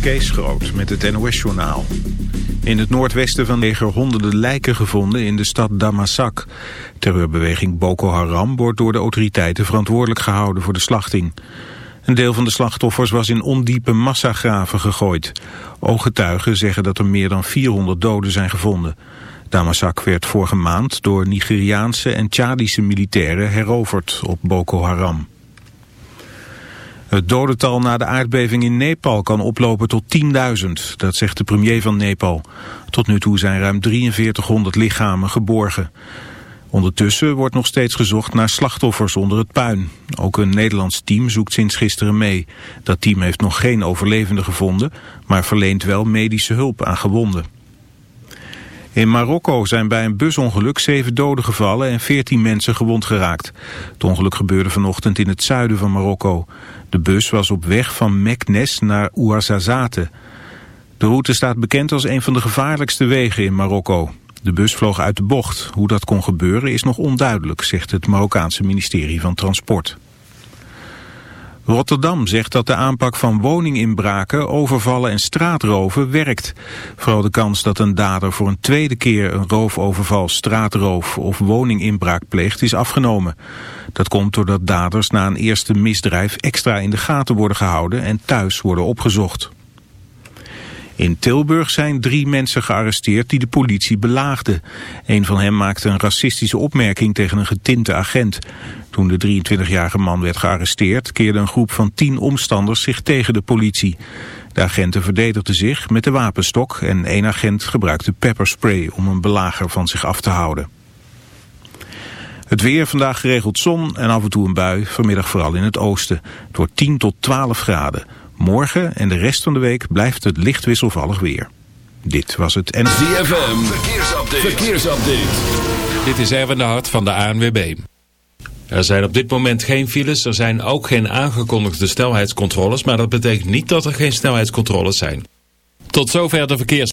Kees Groot met het NOS-journaal. In het noordwesten van leger honderden lijken gevonden in de stad Damasak. Terreurbeweging Boko Haram wordt door de autoriteiten verantwoordelijk gehouden voor de slachting. Een deel van de slachtoffers was in ondiepe massagraven gegooid. Ooggetuigen zeggen dat er meer dan 400 doden zijn gevonden. Damasak werd vorige maand door Nigeriaanse en Tjadische militairen heroverd op Boko Haram. Het dodental na de aardbeving in Nepal kan oplopen tot 10.000, dat zegt de premier van Nepal. Tot nu toe zijn ruim 4300 lichamen geborgen. Ondertussen wordt nog steeds gezocht naar slachtoffers onder het puin. Ook een Nederlands team zoekt sinds gisteren mee. Dat team heeft nog geen overlevenden gevonden, maar verleent wel medische hulp aan gewonden. In Marokko zijn bij een busongeluk zeven doden gevallen en veertien mensen gewond geraakt. Het ongeluk gebeurde vanochtend in het zuiden van Marokko. De bus was op weg van Meknes naar Ouarzazate. De route staat bekend als een van de gevaarlijkste wegen in Marokko. De bus vloog uit de bocht. Hoe dat kon gebeuren is nog onduidelijk, zegt het Marokkaanse ministerie van Transport. Rotterdam zegt dat de aanpak van woninginbraken, overvallen en straatroven werkt. Vooral de kans dat een dader voor een tweede keer een roofoverval, straatroof of woninginbraak pleegt is afgenomen. Dat komt doordat daders na een eerste misdrijf extra in de gaten worden gehouden en thuis worden opgezocht. In Tilburg zijn drie mensen gearresteerd die de politie belaagden. Een van hen maakte een racistische opmerking tegen een getinte agent. Toen de 23-jarige man werd gearresteerd keerde een groep van tien omstanders zich tegen de politie. De agenten verdedigden zich met de wapenstok en één agent gebruikte pepperspray om een belager van zich af te houden. Het weer vandaag geregeld zon en af en toe een bui, vanmiddag vooral in het oosten. Wordt 10 tot 12 graden. Morgen en de rest van de week blijft het licht wisselvallig weer. Dit was het en... ZFM, verkeersupdate. verkeersupdate. Dit is Erwin de Hart van de ANWB. Er zijn op dit moment geen files, er zijn ook geen aangekondigde snelheidscontroles, maar dat betekent niet dat er geen snelheidscontroles zijn. Tot zover de verkeers...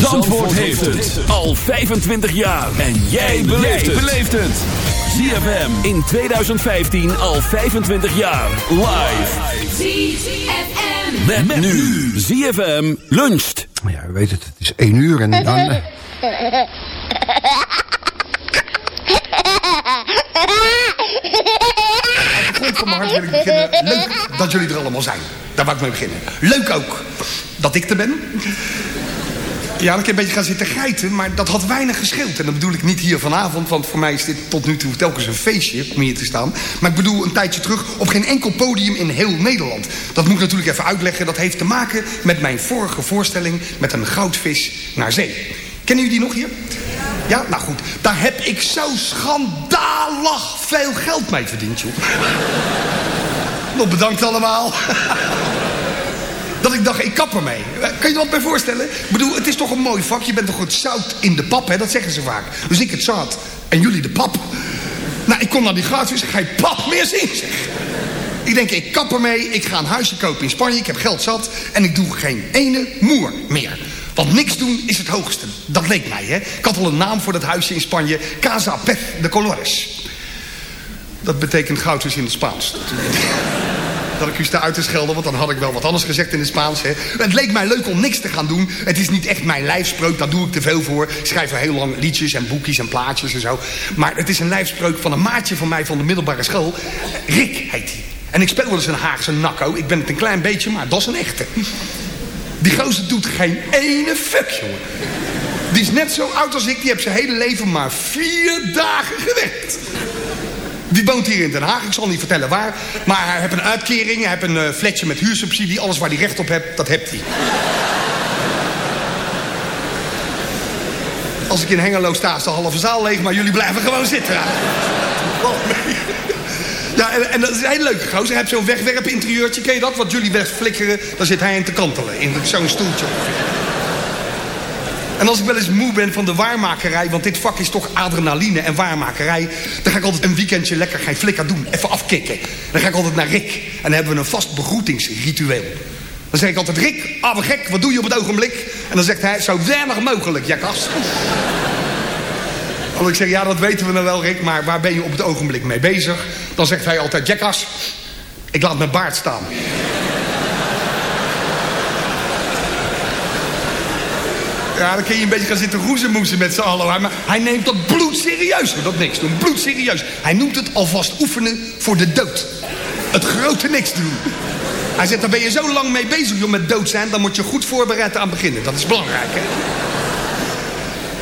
Zandvoort heeft het al 25 jaar. En jij beleeft het. ZFM in 2015 al 25 jaar. Live. ZFM. Met, nu. ZFM luncht. Ja, u weet het, het is één uur en dan... eh, Uit de grond van mijn hart wil ik beginnen. Leuk dat jullie er allemaal zijn. Daar wou ik mee beginnen. Leuk ook dat ik er ben. Ja, kan je een beetje gaan zitten geiten, maar dat had weinig gescheeld. En dat bedoel ik niet hier vanavond, want voor mij is dit tot nu toe telkens een feestje om hier te staan. Maar ik bedoel een tijdje terug op geen enkel podium in heel Nederland. Dat moet ik natuurlijk even uitleggen. Dat heeft te maken met mijn vorige voorstelling met een goudvis naar zee. Kennen jullie die nog hier? Ja, nou goed. Daar heb ik zo schandalig veel geld mee verdiend, joh. Nog bedankt allemaal. Dat ik dacht, ik kap ermee. Eh, Kan je wat bij voorstellen? Ik bedoel, het is toch een mooi vak. Je bent toch het zout in de pap, hè? Dat zeggen ze vaak. Dus ik het zout en jullie de pap. Nou, ik kom naar die glaasvis. Ga je pap meer zien, zeg. Ik denk, ik kap ermee, ik ga een huisje kopen in Spanje, ik heb geld zat... en ik doe geen ene moer meer. Want niks doen is het hoogste. Dat leek mij, hè. Ik had al een naam voor dat huisje in Spanje. Casa Pez de Colores. Dat betekent goudvis in het Spaans. Dat ik u uit te schelden, want dan had ik wel wat anders gezegd in het Spaans. Hè. Het leek mij leuk om niks te gaan doen. Het is niet echt mijn lijfspreuk, daar doe ik te veel voor. Ik schrijf er heel lang liedjes en boekjes en plaatjes en zo. Maar het is een lijfspreuk van een maatje van mij van de middelbare school. Rick heet hij. En ik speel wel eens een Haagse nakko. Ik ben het een klein beetje, maar dat is een echte. Die gozer doet geen ene fuck, jongen. Die is net zo oud als ik. Die heeft zijn hele leven maar vier dagen gewerkt. Die woont hier in Den Haag. Ik zal niet vertellen waar. Maar hij heeft een uitkering. Hij heeft een uh, flatje met huursubsidie. Alles waar hij recht op hebt, dat hebt hij. Als ik in Hengelo sta, is de halve zaal leeg. Maar jullie blijven gewoon zitten. Ja, en, en dat is een hele leuke gozer. Hij heeft zo'n wegwerp interieurtje. Ken je dat? Wat jullie wegflikkeren, daar zit hij in te kantelen. In zo'n stoeltje. En als ik wel eens moe ben van de waarmakerij... want dit vak is toch adrenaline en waarmakerij... dan ga ik altijd een weekendje lekker geen flikker doen. Even afkicken. Dan ga ik altijd naar Rick. En dan hebben we een vast begroetingsritueel. Dan zeg ik altijd, Rick, ah, gek, wat doe je op het ogenblik? En dan zegt hij, zo weinig mogelijk, jakas. Als ik zeg, ja, dat weten we nou wel, Rick... maar waar ben je op het ogenblik mee bezig? Dan zegt hij altijd, jackass, ik laat mijn baard staan. Ja, dan kun je een beetje gaan zitten roezemoezen met z'n allen. Maar hij neemt dat bloedserieus. Dat niks doen, bloedserieus. Hij noemt het alvast oefenen voor de dood. Het grote niks doen. Hij zegt, daar ben je zo lang mee bezig joh, met dood zijn... dan moet je goed voorbereid aan beginnen. Dat is belangrijk, hè?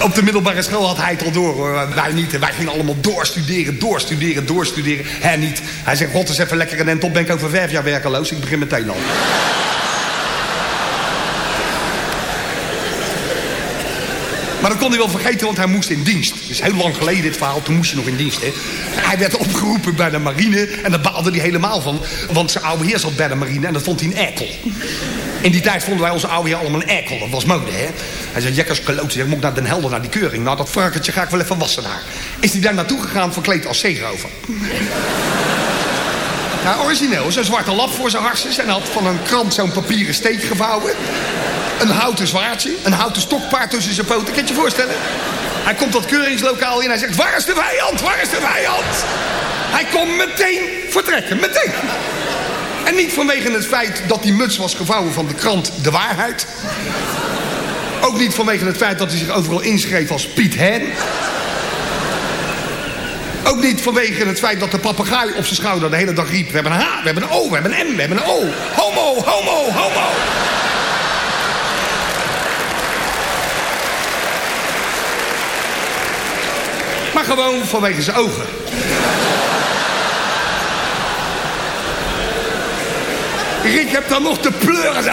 Op de middelbare school had hij het al door, hoor. Wij niet. Wij gingen allemaal doorstuderen, doorstuderen, doorstuderen. Hij niet. Hij zegt, god, is even lekker en top ben ik over vijf jaar werkeloos. Ik begin meteen al. Maar dat kon hij wel vergeten, want hij moest in dienst. Is heel lang geleden dit verhaal, toen moest je nog in dienst. Hè. Hij werd opgeroepen bij de marine en daar baalde hij helemaal van. Want zijn oude heer zat bij de marine en dat vond hij een eikel. In die tijd vonden wij onze oude heer allemaal een eikel. Dat was mode, hè. Hij zei, jekkers kloot, ik moet naar Den Helder, naar die keuring. Nou, dat varkentje ga ik wel even wassen daar. Is hij daar naartoe gegaan, verkleed als zeerover. Ja, origineel. Zo'n zwarte lap voor zijn harsjes. En had van een krant zo'n papieren steek gevouwen. Een houten zwaardje. Een houten stokpaard tussen zijn poten. Kan je je voorstellen? Hij komt dat keuringslokaal in. Hij zegt, waar is de vijand? Waar is de vijand? Hij kon meteen vertrekken. Meteen. En niet vanwege het feit dat die muts was gevouwen van de krant De Waarheid. Ook niet vanwege het feit dat hij zich overal inschreef als Piet Hen. Ook niet vanwege het feit dat de papegaai op zijn schouder de hele dag riep... we hebben een H, we hebben een O, we hebben een M, we hebben een O. Homo, homo, homo. Maar gewoon vanwege zijn ogen. Rick heb dan nog de pleuren zo.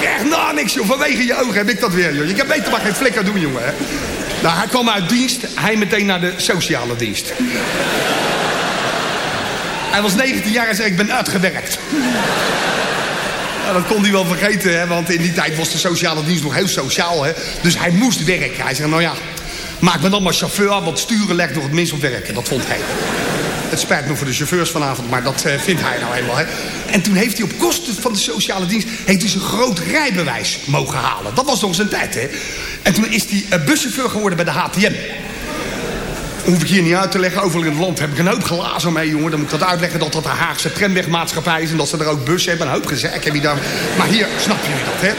Krijg nou niks, joh. Vanwege je ogen heb ik dat weer, joh. Je kan beter maar geen flikker doen, jongen. Hè? Nou, hij kwam uit dienst. Hij meteen naar de sociale dienst. Hij was 19 jaar en zei, ik ben uitgewerkt. Nou, dat kon hij wel vergeten, hè, want in die tijd was de sociale dienst nog heel sociaal. Hè. Dus hij moest werken. Hij zei, nou ja, maak me dan maar chauffeur, want sturen legt nog het minst op werken. Dat vond hij. Het spijt me voor de chauffeurs vanavond, maar dat uh, vindt hij nou helemaal. Hè. En toen heeft hij op kosten van de sociale dienst... heeft hij zijn groot rijbewijs mogen halen. Dat was nog zijn tijd, hè. En toen is hij uh, buschauffeur geworden bij de HTM. Hoef ik hier niet uit te leggen. Overal in het land heb ik een hoop glazen mee, jongen. Dan moet ik dat uitleggen dat dat de Haagse tramwegmaatschappij is... en dat ze er ook bussen hebben. Een hoop gezeik heb je daar. Maar hier snap je dat, hè.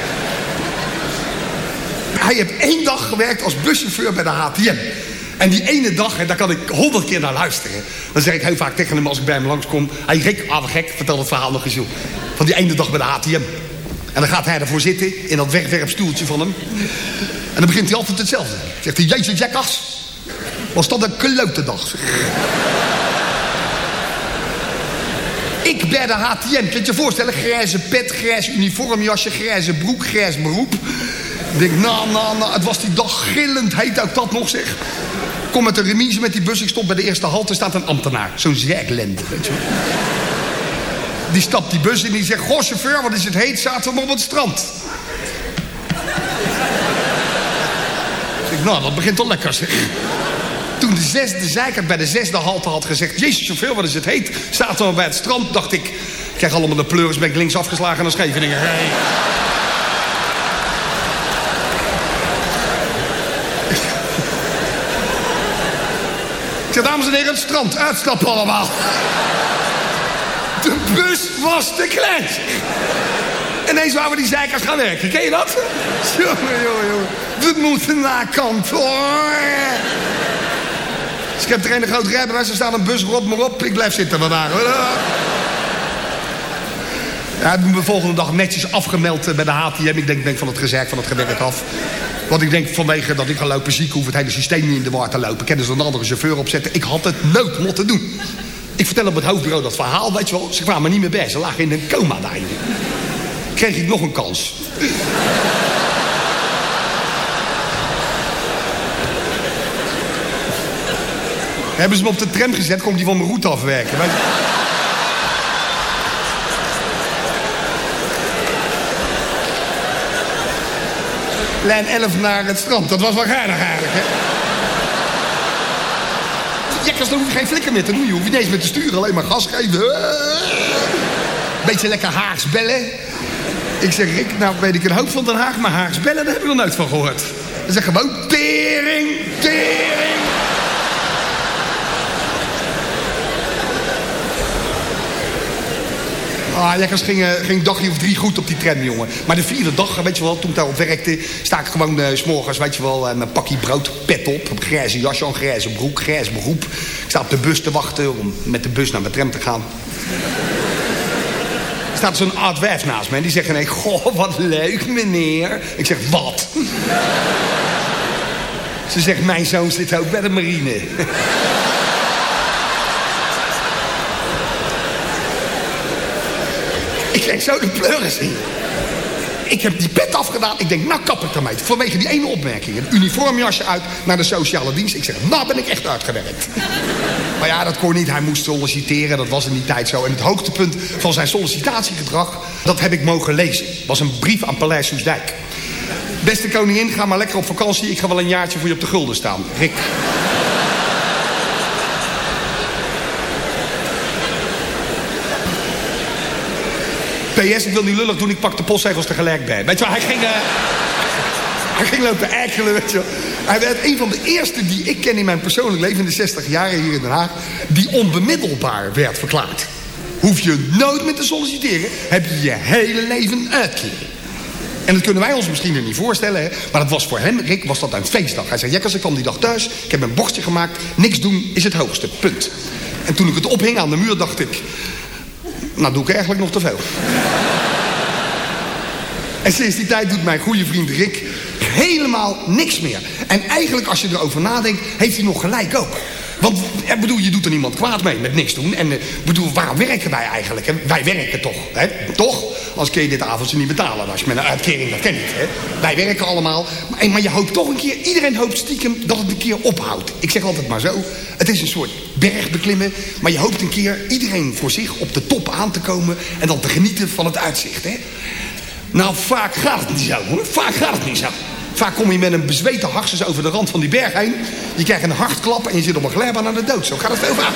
Hij heeft één dag gewerkt als buschauffeur bij de HTM. En die ene dag, hè, daar kan ik honderd keer naar luisteren. Dan zeg ik heel vaak tegen hem als ik bij hem langskom... Hé hey Rick, ah wat gek, vertel het verhaal nog eens joh. Van die ene dag bij de HTM. En dan gaat hij ervoor zitten, in dat wegwerpstoeltje van hem. En dan begint hij altijd hetzelfde. Zegt hij, jezus jackas, was dat een klote dag. Ik bij de HTM, kan je je voorstellen? Grijze pet, grijs uniformjasje, grijze broek, grijs beroep. Ik denk, nou, nou, nou, het was die dag gillend heet ook dat nog, zeg. Kom met de remise met die bus, ik stop bij de eerste halte, staat een ambtenaar. Zo'n zerklende, weet je. Die stapt die bus in en die zegt, goh chauffeur, wat is het heet, zaten we op het strand. Ik nou, dat begint al lekker. Toen de zesde zeikert bij de zesde halte had gezegd... Jezus, chauffeur, wat is het heet? Zaten we bij het strand, dacht ik... Ik krijg allemaal de pleuris, ben ik links afgeslagen naar Scheveningen. Hey. Dames en heren, het strand, uitstappen allemaal. De bus was te klein. En ineens waren we die zeikers gaan werken. Ken je dat? Jongen, jongen, jongen. We moeten naar kantoor. Dus ik heb er een groot rijbewijs. Er staat een bus, rot maar op. Ik blijf zitten vandaag. Ja, ik ben de volgende dag netjes afgemeld eh, bij de HTM. Ik denk, denk van het gezegd van het gewerkt af. Want ik denk vanwege dat ik ga lopen ziek... hoef het hele systeem niet in de war te lopen. Kunnen ze een andere chauffeur opzetten. Ik had het nooit moeten doen. Ik vertel op het hoofdbureau dat verhaal, weet je wel. Ze kwamen niet meer bij. Ze lagen in een coma daar. Kreeg ik nog een kans. Hebben ze me op de tram gezet, komt die van mijn route afwerken. Lijn 11 naar het strand. Dat was wel geinig eigenlijk, hè? Jekkers, dan hoef je geen flikker meer te doen. Je hoeft niet eens meer te sturen, alleen maar gas geven. Beetje lekker Haags bellen. Ik zeg, Rick, nou weet ik een hoop van Den Haag, maar Haags bellen, daar heb ik nog nooit van gehoord. Ze zeggen gewoon tering, tering. Ah, Jekkers ging, eh, ging een dagje of drie goed op die tram, jongen. Maar de vierde dag, weet je wel, toen ik daarop werkte... sta ik gewoon uh, s'morgens, weet je wel, uh, mijn pakje brood, pet op... een grijze jasje aan, grijze broek, grijs beroep. Ik sta op de bus te wachten om met de bus naar mijn tram te gaan. Er staat zo'n oud wijf naast me en die zegt ineens... Goh, wat leuk, meneer. Ik zeg, wat? Ze zegt, mijn zoon zit ook bij de marine. Ik kreeg zo de pleuris in. Ik heb die pet afgedaan. Ik denk, nou kap ik ermee. Vanwege die ene opmerking. Een uniformjasje uit naar de sociale dienst. Ik zeg, nou ben ik echt uitgewerkt. Maar ja, dat kon niet. Hij moest solliciteren. Dat was in die tijd zo. En het hoogtepunt van zijn sollicitatiegedrag... dat heb ik mogen lezen. was een brief aan Paleis Soesdijk. Beste koningin, ga maar lekker op vakantie. Ik ga wel een jaartje voor je op de gulden staan. Rick. PS, ik wil niet lullig doen, ik pak de postzegels tegelijk bij. Weet je wel, hij ging... eh, hij ging lopen erkelen, weet je wel. Hij werd een van de eerste die ik ken in mijn persoonlijk leven... in de 60 jaren hier in Den Haag... die onbemiddelbaar werd verklaard. Hoef je nooit meer te solliciteren... heb je je hele leven uitkering. En dat kunnen wij ons misschien er niet voorstellen, hè? maar dat was voor hem, Rick, was dat een feestdag. Hij zei, Jekkers, ik kwam die dag thuis, ik heb een bordje gemaakt, niks doen is het hoogste, punt. En toen ik het ophing aan de muur, dacht ik, nou doe ik eigenlijk nog te veel. En sinds die tijd doet mijn goede vriend Rick helemaal niks meer. En eigenlijk, als je erover nadenkt, heeft hij nog gelijk ook. Want ik bedoel, je doet er niemand kwaad mee met niks doen. En ik bedoel, waarom werken wij eigenlijk? Wij werken toch, hè? Toch? Als kun je dit avondje niet betalen. Als je met een uitkering, dat ken ik, hè? Wij werken allemaal. Maar, maar je hoopt toch een keer, iedereen hoopt stiekem dat het een keer ophoudt. Ik zeg altijd maar zo. Het is een soort berg beklimmen. Maar je hoopt een keer iedereen voor zich op de top aan te komen. En dan te genieten van het uitzicht, hè? Nou, vaak gaat het niet zo, hoor. Vaak gaat het niet zo. Vaak kom je met een bezweten harses over de rand van die berg heen. Je krijgt een hartklap en je zit op een glijbaan naar de dood. Zo gaat het veel vaak.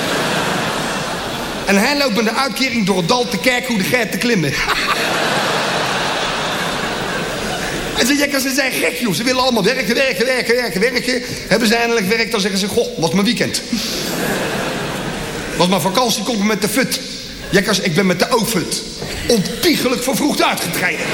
En hij loopt met de uitkering door het dal te kijken hoe de geit te klimmen. en ze, jekkers, ze zijn gek, joh. Ze willen allemaal werken, werken, werken, werken, werken. Hebben ze eindelijk werk, dan zeggen ze... Goh, was mijn weekend. was mijn vakantie, komt me met de fut. Jekkers, ik ben met de O-fut. Ontiegelijk vervroegd uitgetreden.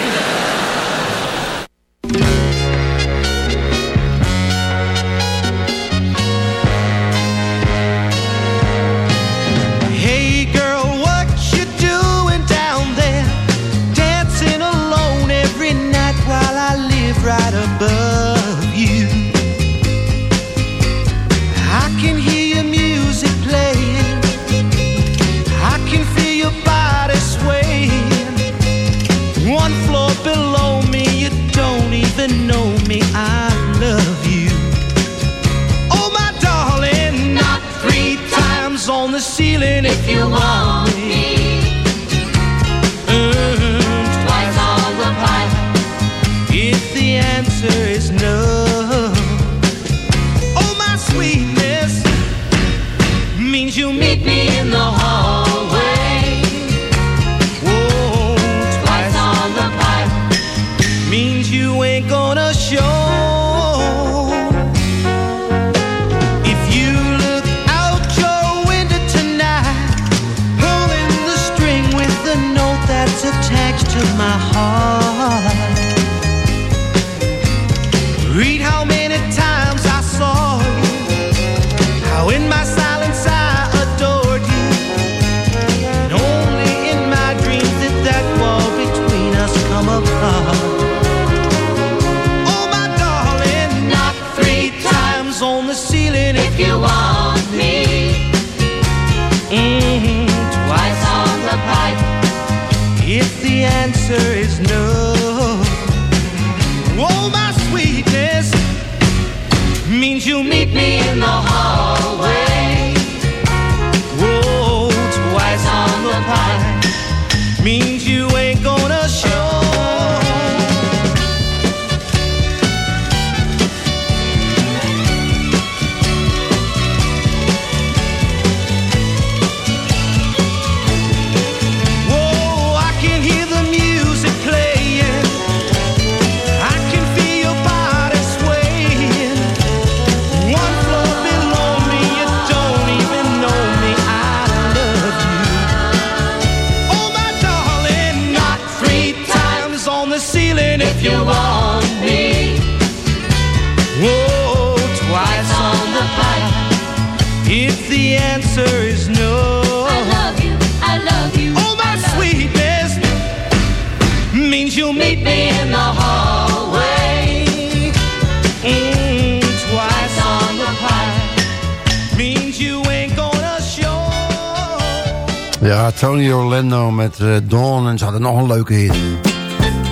Ja, Tony Orlando met eh, Dawn en ze hadden nog een leuke hit.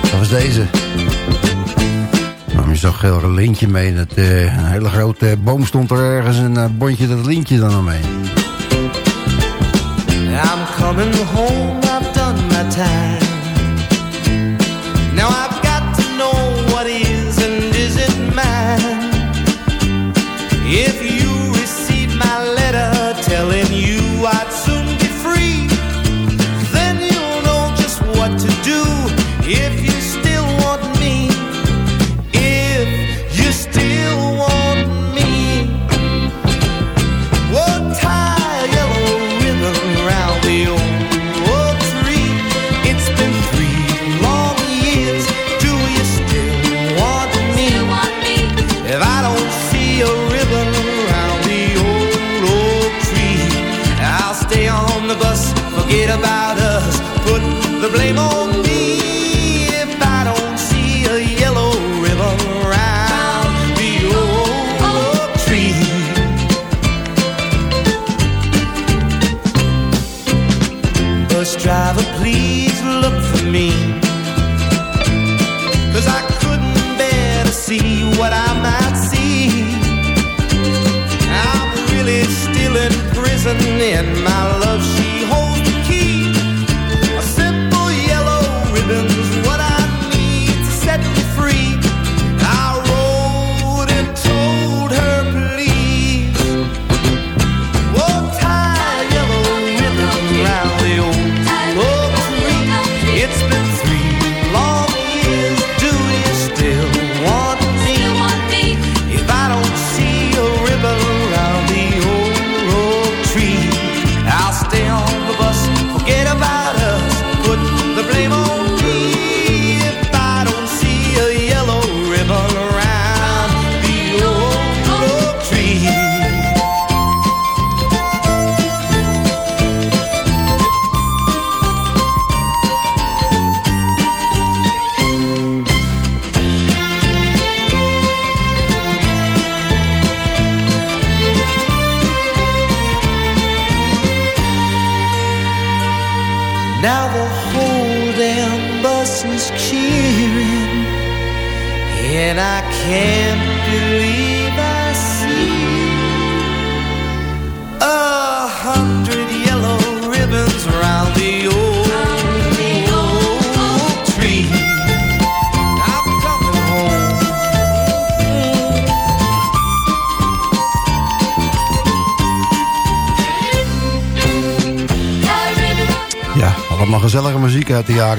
Dat was deze. Nam je zo'n geel lintje mee. Dat, eh, een hele grote boom stond er ergens en eh, uh, bond je dat lintje dan omheen. I'm coming home, I've done my time.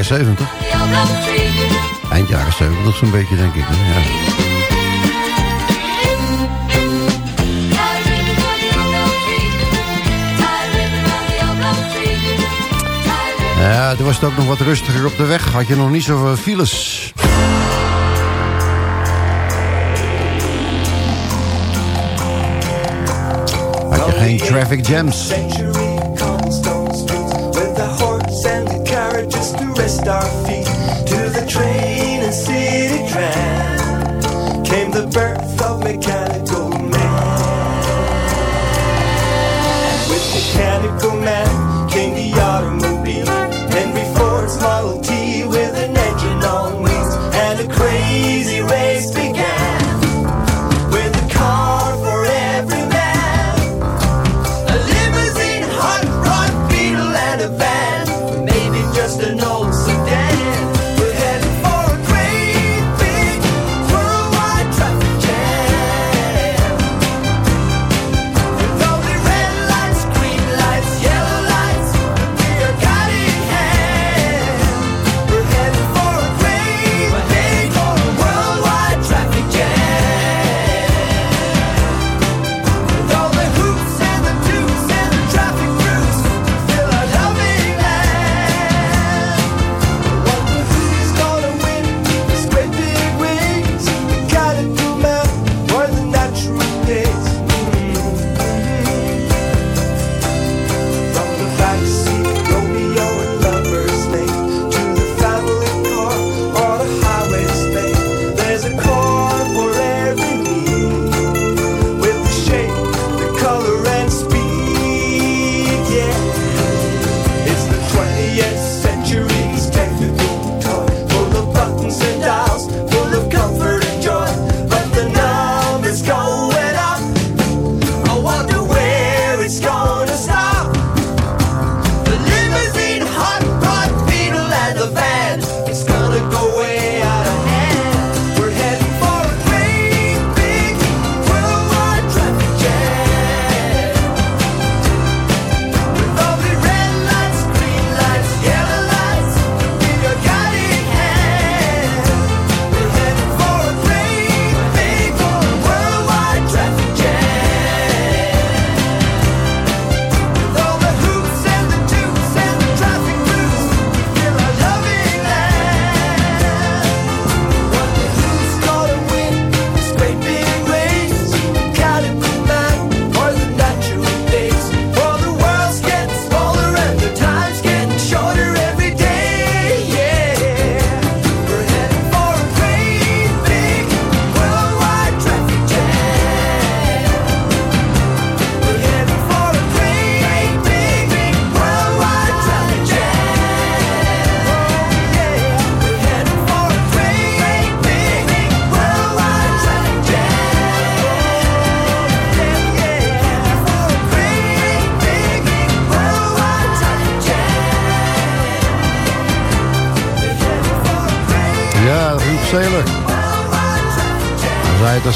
jaren 70. Eind jaren 70 zo'n beetje, denk ik. Ja. Ja, toen was het ook nog wat rustiger op de weg. Had je nog niet zoveel files. Had je geen traffic jams.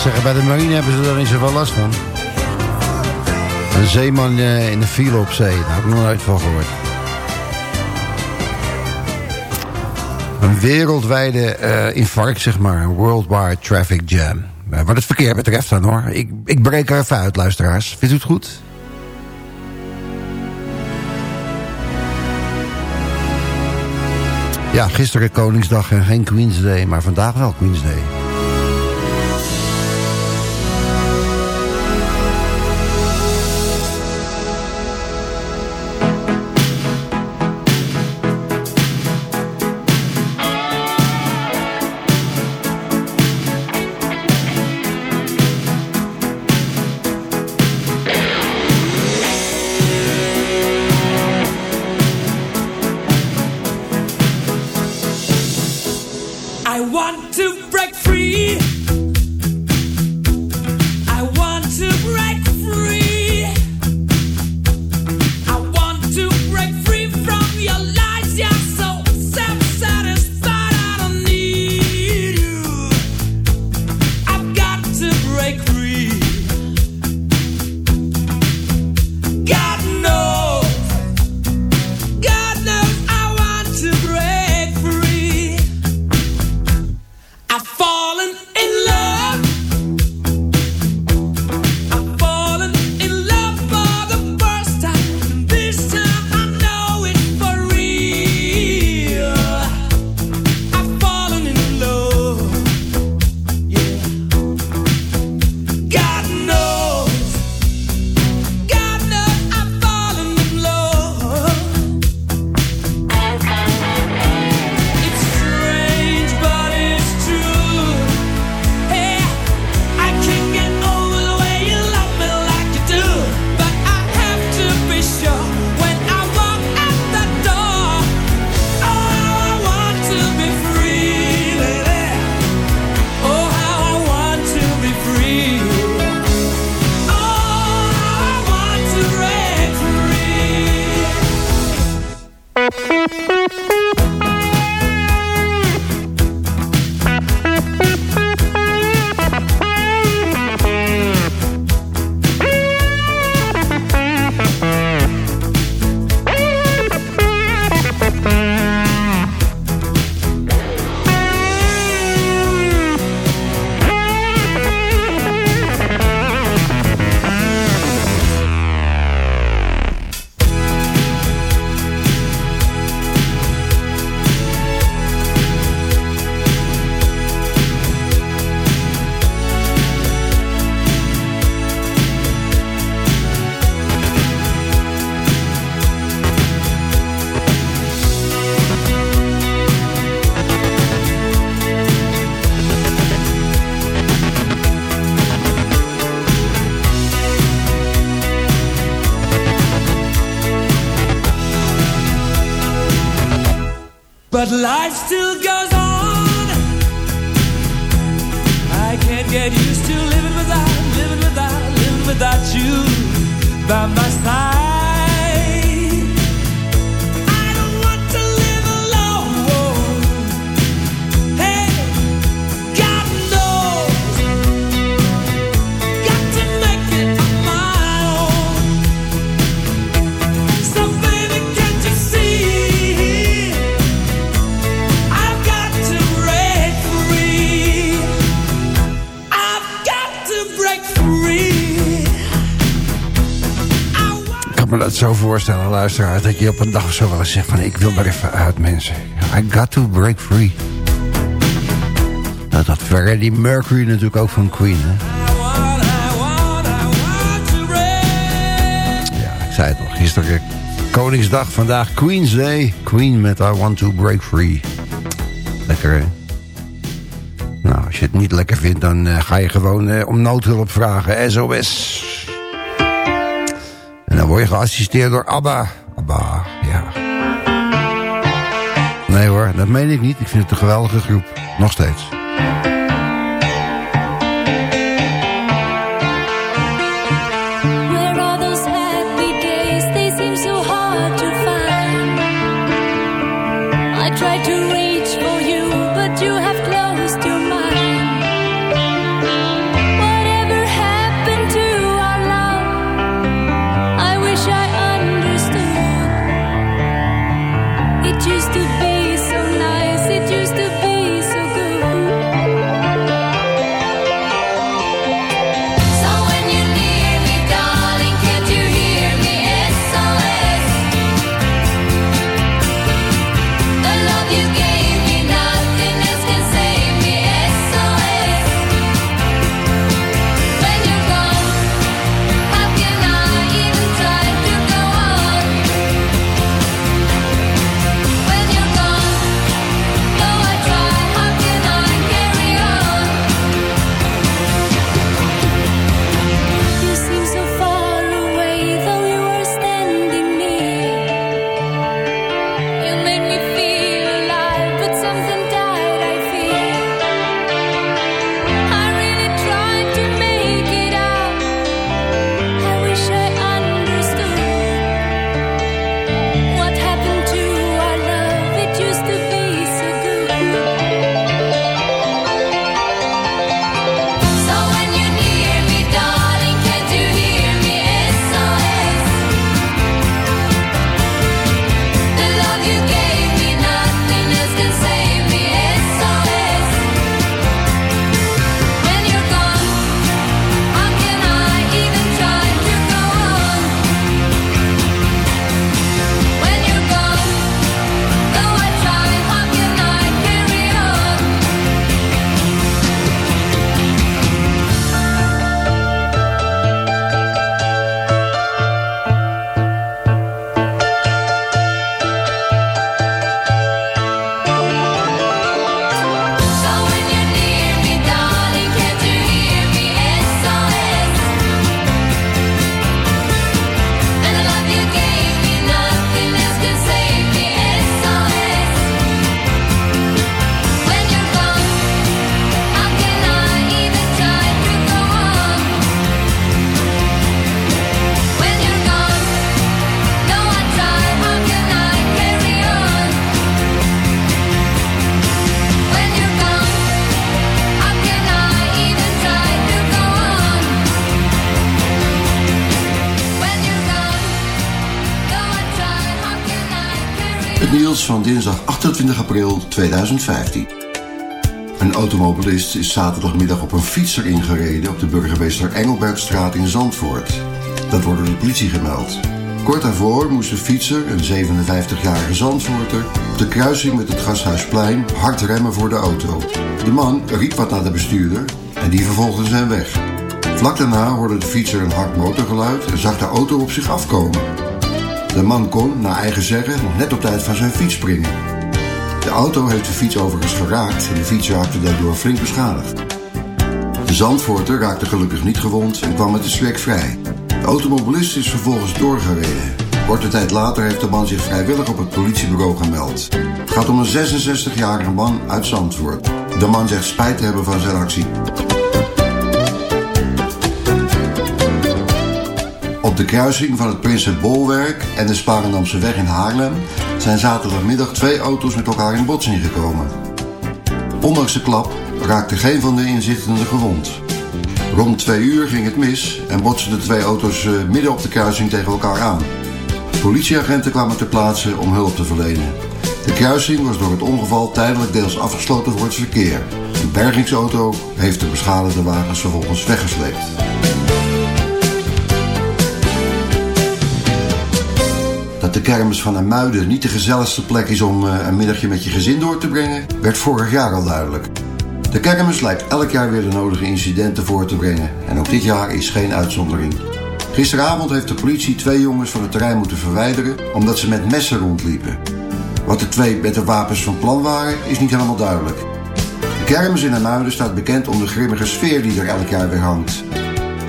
zeggen, bij de marine hebben ze daar niet zoveel last van. Een zeeman eh, in de file op zee, daar heb ik nog nooit van gehoord. Een wereldwijde uh, infarct, zeg maar. Een worldwide traffic jam. Eh, wat het verkeer betreft dan hoor. Ik, ik breek er even uit, luisteraars. Vindt u het goed? Ja, gisteren Koningsdag en geen queensday, maar vandaag wel queensday. Voorstellen, luisteraar... dat je op een dag of zo wel eens zegt van... ik wil maar even uit, mensen. I got to break free. Nou, dat Freddie Mercury natuurlijk ook van Queen, hè? Ja, ik zei het nog. Gisteren Koningsdag, vandaag Queen's Day. Queen met I want to break free. Lekker, hè? Nou, als je het niet lekker vindt, dan eh, ga je gewoon eh, om noodhulp vragen. SOS. En dan word je geassisteerd door ABBA. ABBA, ja. Nee hoor, dat meen ik niet. Ik vind het een geweldige groep. Nog steeds. 2015. Een automobilist is zaterdagmiddag op een fietser ingereden op de burgemeester Engelbertstraat in Zandvoort. Dat wordt door de politie gemeld. Kort daarvoor moest de fietser, een 57-jarige Zandvoorter, op de kruising met het Gasthuisplein hard remmen voor de auto. De man riep wat naar de bestuurder en die vervolgde zijn weg. Vlak daarna hoorde de fietser een hard motorgeluid en zag de auto op zich afkomen. De man kon, naar eigen zeggen, nog net op tijd van zijn fiets springen. Auto heeft de fiets overigens geraakt en de fiets raakte daardoor flink beschadigd. De Zandvoorter raakte gelukkig niet gewond en kwam met de strek vrij. De automobilist is vervolgens doorgereden. Korte tijd later heeft de man zich vrijwillig op het politiebureau gemeld. Het gaat om een 66-jarige man uit Zandvoort. De man zegt spijt te hebben van zijn actie. Op de kruising van het Prinsenbolwerk en de Sparendamse weg in Haarlem zijn zaterdagmiddag twee auto's met elkaar in botsing gekomen. Ondanks de klap raakte geen van de inzittenden gewond. Rond twee uur ging het mis en botsten de twee auto's eh, midden op de kruising tegen elkaar aan. Politieagenten kwamen ter plaatse om hulp te verlenen. De kruising was door het ongeval tijdelijk deels afgesloten voor het verkeer. Een bergingsauto heeft de beschadigde wagens vervolgens weggesleept. Dat de kermis van Amuiden niet de gezelligste plek is om eh, een middagje met je gezin door te brengen, werd vorig jaar al duidelijk. De kermis lijkt elk jaar weer de nodige incidenten voor te brengen. En ook dit jaar is geen uitzondering. Gisteravond heeft de politie twee jongens van het terrein moeten verwijderen omdat ze met messen rondliepen. Wat de twee met de wapens van plan waren, is niet helemaal duidelijk. De kermis in Amuiden staat bekend om de grimmige sfeer die er elk jaar weer hangt.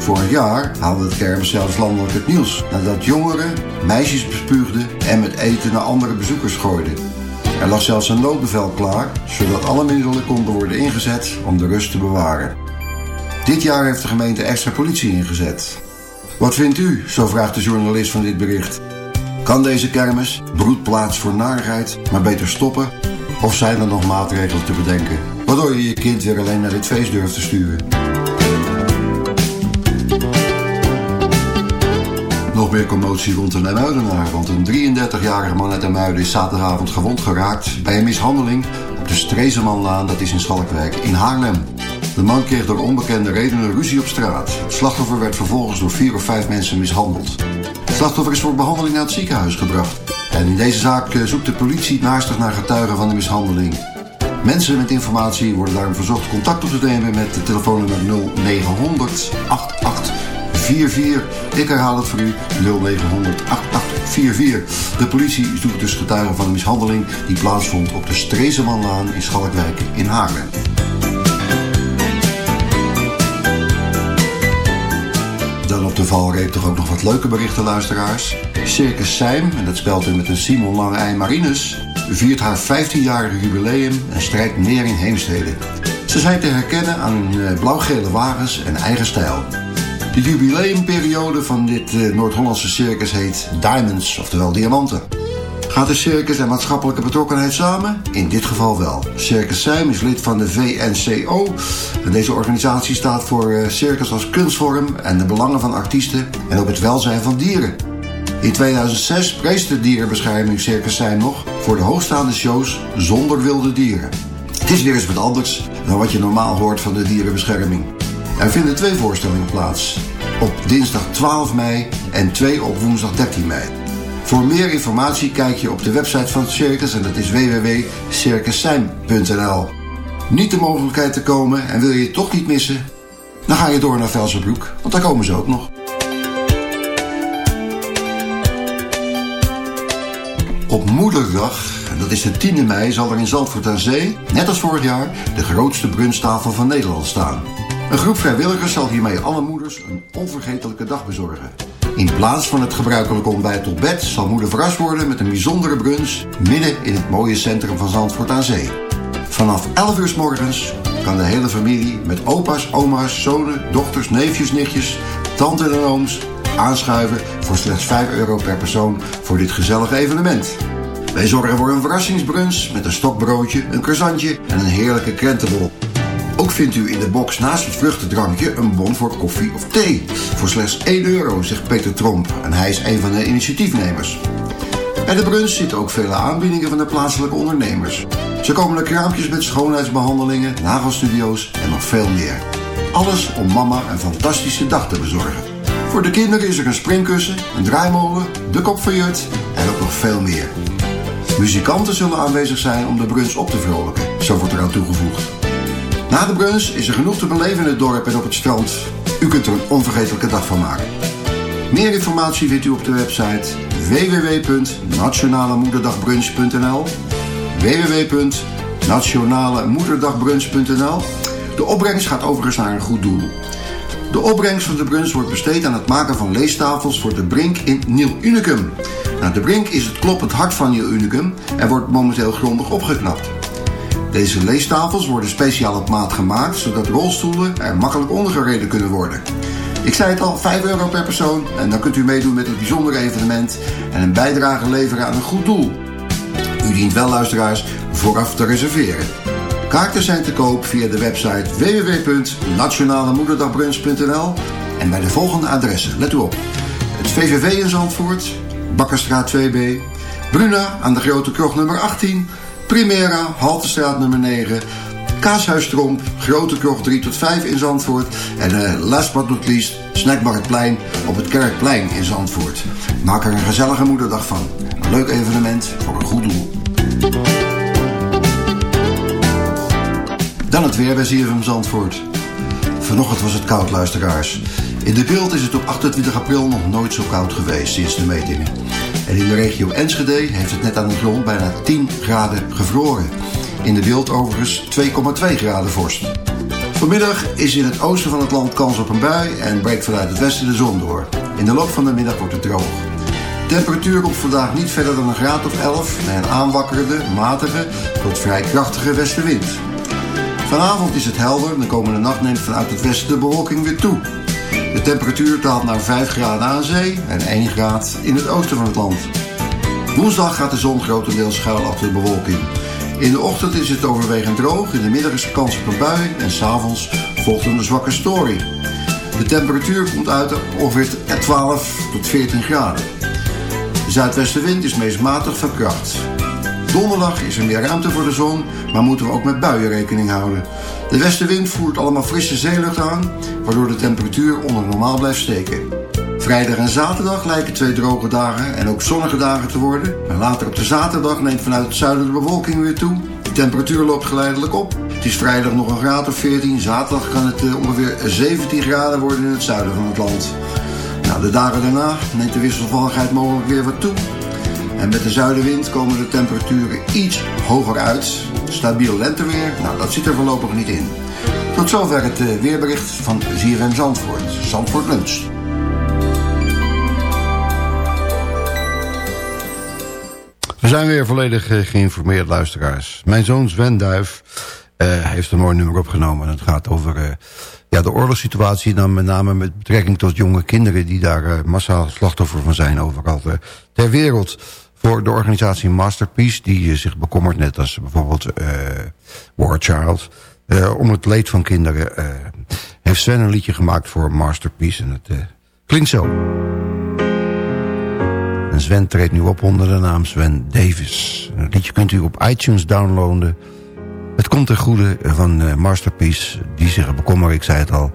Vorig jaar haalde de kermis zelfs landelijk het nieuws nadat jongeren meisjes bespuugden en met eten naar andere bezoekers gooiden. Er lag zelfs een noodbevel klaar, zodat alle middelen konden worden ingezet om de rust te bewaren. Dit jaar heeft de gemeente extra politie ingezet. Wat vindt u, zo vraagt de journalist van dit bericht. Kan deze kermis, broedplaats voor narigheid, maar beter stoppen? Of zijn er nog maatregelen te bedenken, waardoor je je kind weer alleen naar dit feest durft te sturen? Nog meer commotie rond de Nijmuidenaar, want een 33-jarige man uit Nijmuiden is zaterdagavond gewond geraakt bij een mishandeling op de Strezemanlaan, dat is in Schalkwijk, in Haarlem. De man kreeg door onbekende redenen ruzie op straat. Het slachtoffer werd vervolgens door vier of vijf mensen mishandeld. Het slachtoffer is voor behandeling naar het ziekenhuis gebracht. En in deze zaak eh, zoekt de politie naastig naar getuigen van de mishandeling. Mensen met informatie worden daarom verzocht contact op te nemen met de telefoonnummer 0900 8844. Ik herhaal het voor u 0900 8844. De politie zoekt dus getuigen van een mishandeling die plaatsvond op de Strezemanlaan in Schalkwijk in Haarlem. Dan op de valreep toch ook nog wat leuke berichten, luisteraars. Circus Seim, en dat spelt u met een Simon Lange Marinus, viert haar 15-jarige jubileum en strijkt neer in Heemstede. Ze zijn te herkennen aan hun eh, blauw-gele wagens en eigen stijl. De jubileumperiode van dit eh, Noord-Hollandse circus heet Diamonds, oftewel diamanten. Gaat de circus en maatschappelijke betrokkenheid samen? In dit geval wel. Circus Seim is lid van de VNCO. En deze organisatie staat voor eh, circus als kunstvorm en de belangen van artiesten en ook het welzijn van dieren. In 2006 prees de dierenbescherming Circus Seim nog voor de hoogstaande shows zonder wilde dieren. Het is weer eens wat anders dan wat je normaal hoort van de dierenbescherming. Er vinden twee voorstellingen plaats. Op dinsdag 12 mei en twee op woensdag 13 mei. Voor meer informatie kijk je op de website van het circus en dat is www.circusseim.nl. Niet de mogelijkheid te komen en wil je het toch niet missen? Dan ga je door naar Velsenbroek, want daar komen ze ook nog. Op Moederdag, en dat is de 10e mei, zal er in Zandvoort aan Zee, net als vorig jaar, de grootste brunstafel van Nederland staan. Een groep vrijwilligers zal hiermee alle moeders een onvergetelijke dag bezorgen. In plaats van het gebruikelijke ontbijt tot bed zal moeder verrast worden met een bijzondere brunch midden in het mooie centrum van Zandvoort aan Zee. Vanaf 11 uur s morgens kan de hele familie met opa's, oma's, zonen, dochters, neefjes, nichtjes, tanten en ooms aanschuiven voor slechts 5 euro per persoon voor dit gezellige evenement. Wij zorgen voor een verrassingsbrunch met een stokbroodje, een croissantje en een heerlijke krentenbol. Ook vindt u in de box naast het vruchtendrankje een bon voor koffie of thee. Voor slechts 1 euro, zegt Peter Tromp. En hij is een van de initiatiefnemers. Bij de brunch zitten ook vele aanbiedingen van de plaatselijke ondernemers. Ze komen er kraampjes met schoonheidsbehandelingen, nagelstudio's en nog veel meer. Alles om mama een fantastische dag te bezorgen. Voor de kinderen is er een springkussen, een draaimolen, de kop van Jut en ook nog veel meer. Muzikanten zullen aanwezig zijn om de brunch op te vrolijken, zo wordt eraan toegevoegd. Na de brunch is er genoeg te beleven in het dorp en op het strand. U kunt er een onvergetelijke dag van maken. Meer informatie vindt u op de website www.nationalemoederdagbrunch.nl www.nationalemoederdagbrunch.nl De opbrengst gaat overigens naar een goed doel. De opbrengst van de brunch wordt besteed aan het maken van leestafels voor de Brink in Nieuw Unicum. Nou, de Brink is het kloppend hart van Nieuw Unicum en wordt momenteel grondig opgeknapt. Deze leestafels worden speciaal op maat gemaakt, zodat rolstoelen er makkelijk ondergereden kunnen worden. Ik zei het al, 5 euro per persoon en dan kunt u meedoen met het bijzondere evenement en een bijdrage leveren aan een goed doel. U dient wel, luisteraars, vooraf te reserveren. Kaarten zijn te koop via de website www.nationalemoederdagbrunch.nl en bij de volgende adressen. Let u op. Het VVV in Zandvoort, Bakkerstraat 2B, Bruna aan de Grote Krocht nummer 18, Primera, Haltestraat nummer 9, Kaashuis Tromp, Grote Krocht 3 tot 5 in Zandvoort en eh, last but not least Snackbar het Plein op het Kerkplein in Zandvoort. Maak er een gezellige moederdag van. Een leuk evenement voor een goed doel. Dan het weer bij Zandvoort. Vanochtend was het koud, luisteraars. In de beeld is het op 28 april nog nooit zo koud geweest sinds de metingen. En in de regio Enschede heeft het net aan de grond bijna 10 graden gevroren. In de beeld overigens 2,2 graden vorst. Vanmiddag is in het oosten van het land kans op een bui en breekt vanuit het westen de zon door. In de loop van de middag wordt het droog. Temperatuur op vandaag niet verder dan een graad of 11 bij een aanwakkerende, matige tot vrij krachtige westenwind. Vanavond is het helder. De komende nacht neemt vanuit het westen de bewolking weer toe. De temperatuur daalt naar 5 graden aan zee en 1 graad in het oosten van het land. Woensdag gaat de zon grotendeels schuil achter de bewolking. In de ochtend is het overwegend droog, in de middag is er kans op een bui en s'avonds volgt een zwakke storing. De temperatuur komt uit ongeveer 12 tot 14 graden. De zuidwestenwind is meest matig van kracht. Donderdag is er meer ruimte voor de zon, maar moeten we ook met buien rekening houden. De westenwind voert allemaal frisse zeelucht aan, waardoor de temperatuur onder normaal blijft steken. Vrijdag en zaterdag lijken twee droge dagen en ook zonnige dagen te worden. Maar later op de zaterdag neemt vanuit het zuiden de bewolking weer toe. De temperatuur loopt geleidelijk op. Het is vrijdag nog een graad of 14. Zaterdag kan het eh, ongeveer 17 graden worden in het zuiden van het land. Nou, de dagen daarna neemt de wisselvalligheid mogelijk weer wat toe. En met de zuidenwind komen de temperaturen iets hoger uit. Stabiel lenteweer, nou dat zit er voorlopig niet in. Tot zover het eh, weerbericht van ZFM Zandvoort. Zandvoort Lunch. We zijn weer volledig eh, geïnformeerd, luisteraars. Mijn zoon Sven Duif eh, heeft een mooi nummer opgenomen. En het gaat over ja, de oorlogssituatie. Dan met name met betrekking tot jonge kinderen... die daar massaal slachtoffer van zijn overal ter wereld. Voor de organisatie Masterpiece... die eh, zich bekommert, net als bijvoorbeeld eh, War Child... eh, om het leed van kinderen... heeft Sven een liedje gemaakt voor Masterpiece. En het klinkt zo. En Sven treedt nu op onder de naam Sven Davis. Het liedje kunt u op iTunes downloaden. Het komt ten goede van Masterpiece, die zich bekommeren, ik zei het al...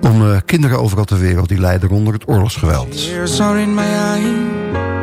om kinderen overal ter wereld die lijden onder het oorlogsgeweld.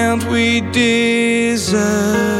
can't we disagree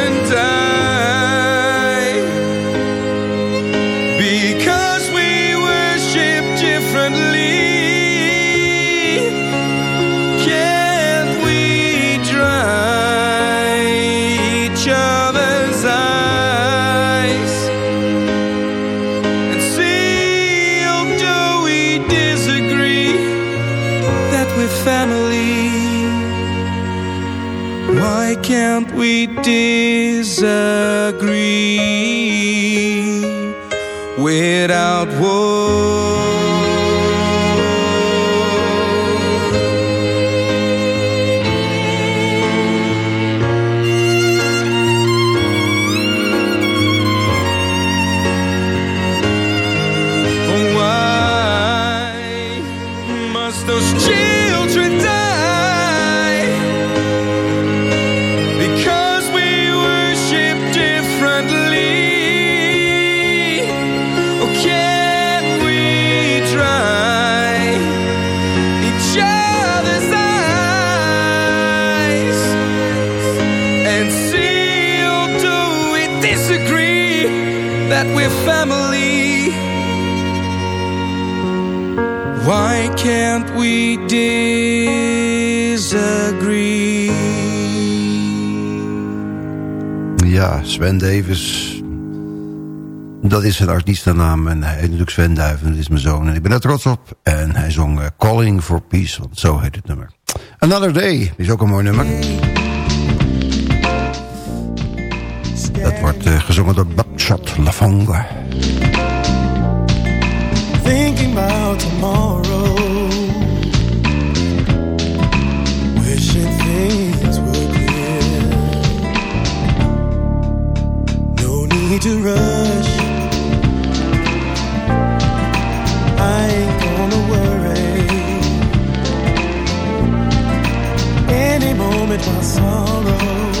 Can't we family? Why can't we disagree? Ja, Sven Davis. Dat is zijn artiestennaam. En hij heet natuurlijk Sven Duiven. Dat is mijn zoon. En ik ben er trots op. En hij zong eh, Calling for Peace. Want zo heet het nummer. Another Day is ook een mooi nummer. Wordt eh, gezongen door Buckshot Lafanga. thinking about tomorrow. Wishing things were clear. No need to rush. I ain't gonna worry. Any moment my sorrow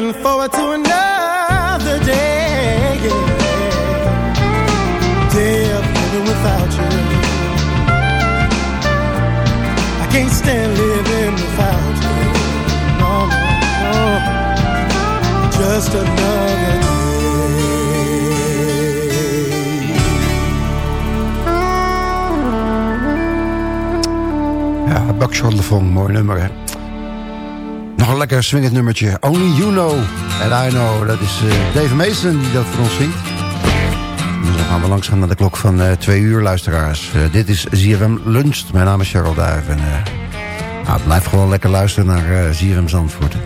looking forward to another day. Day of living without you. I can't stand living without you. No, no, no. Just another day. Ja, Bakshot mooi nummer hè nog een lekker swingend nummertje. Only You Know and I Know. Dat is eh, Dave Mason die dat voor ons zingt. Dus dan gaan we langzaam naar de klok van eh, twee uur, luisteraars. Eh, dit is ZFM Lunch. Mijn naam is Cheryl Duijf. Nou, blijf gewoon lekker luisteren naar ZFM Zandvoort.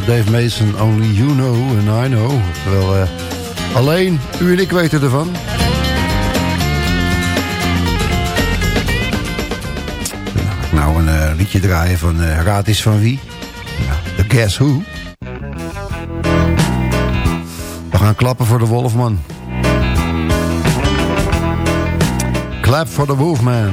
Dave Mason, Only You Know and I Know. Wel eh, alleen u en ik weten ervan. Nou een eh, liedje draaien van uh, Raad is van wie? Ja, the Guess Who. We gaan klappen voor de Wolfman. Clap for the Wolfman.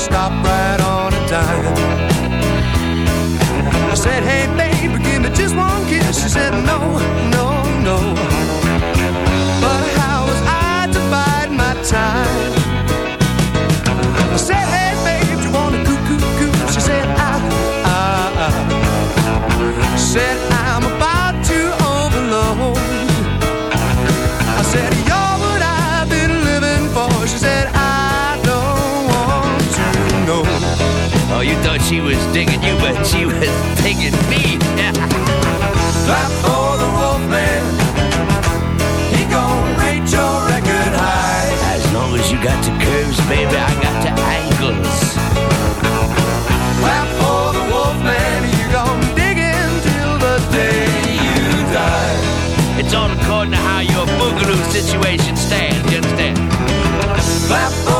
stop right on a dime. I said, hey, baby, give me just one kiss. She said, no, no, no. But how was I to bide my time? I said, hey, babe, you want a coo, coo, coo? She said, ah, ah, ah. Said, Oh, you thought she was digging you, but she was digging me. Clap for the wolf man. He gon' rate your record high. As long as you got the curves, baby, I got the angles. Clap for the wolf man. You gon' dig until the day you die. It's all according to how your boogaloo situation stands. You understand? Clap for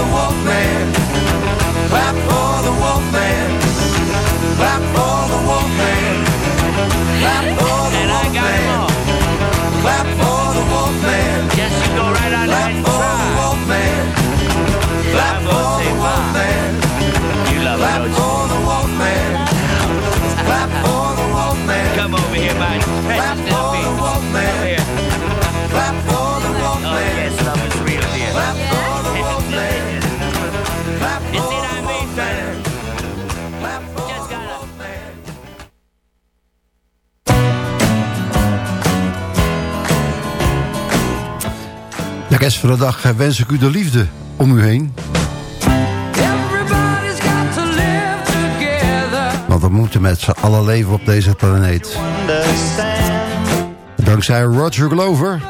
a Walkman. rest van de dag eh, wens ik u de liefde om u heen. Want we moeten met z'n allen leven op deze planeet. Dankzij Roger Glover.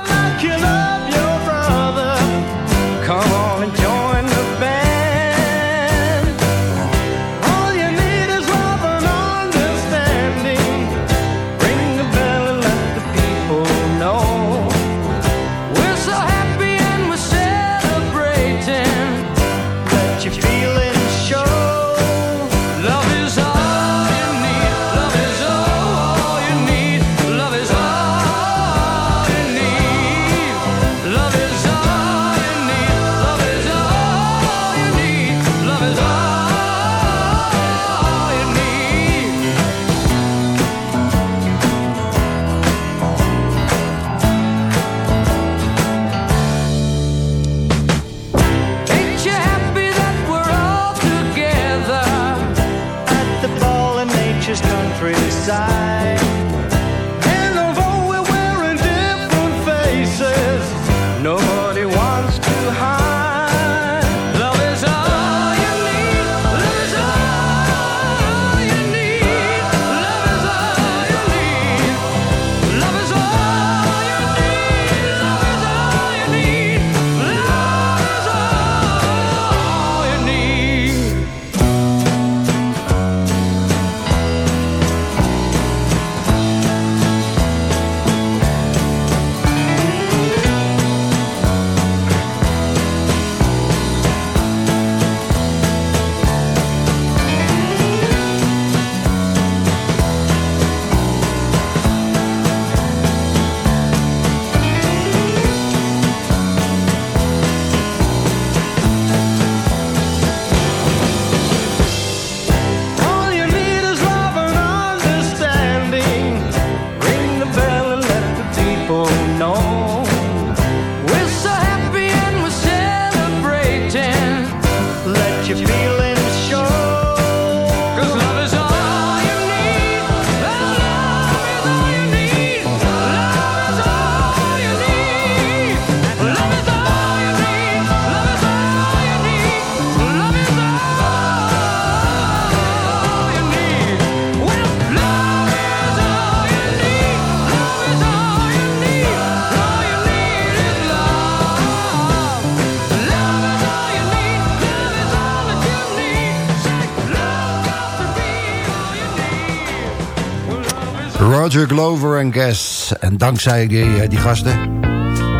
Roger Glover en Guess. En dankzij die, eh, die gasten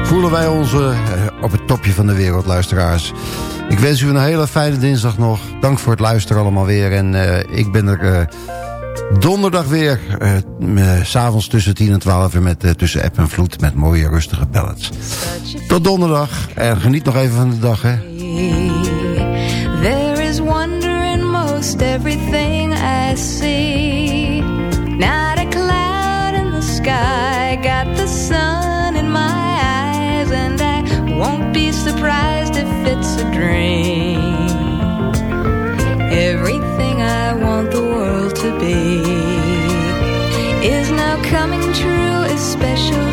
voelen wij ons eh, op het topje van de wereld, luisteraars. Ik wens u een hele fijne dinsdag nog. Dank voor het luisteren allemaal weer. En eh, ik ben er donderdag weer. s S'avonds tussen 10 en 12 uur met, tussen app en vloed. Met mooie rustige ballads. Tot donderdag. En geniet nog even van de dag, hè. There is wonder in most everything. Everything I want the world to be is now coming true, especially